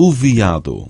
o viado.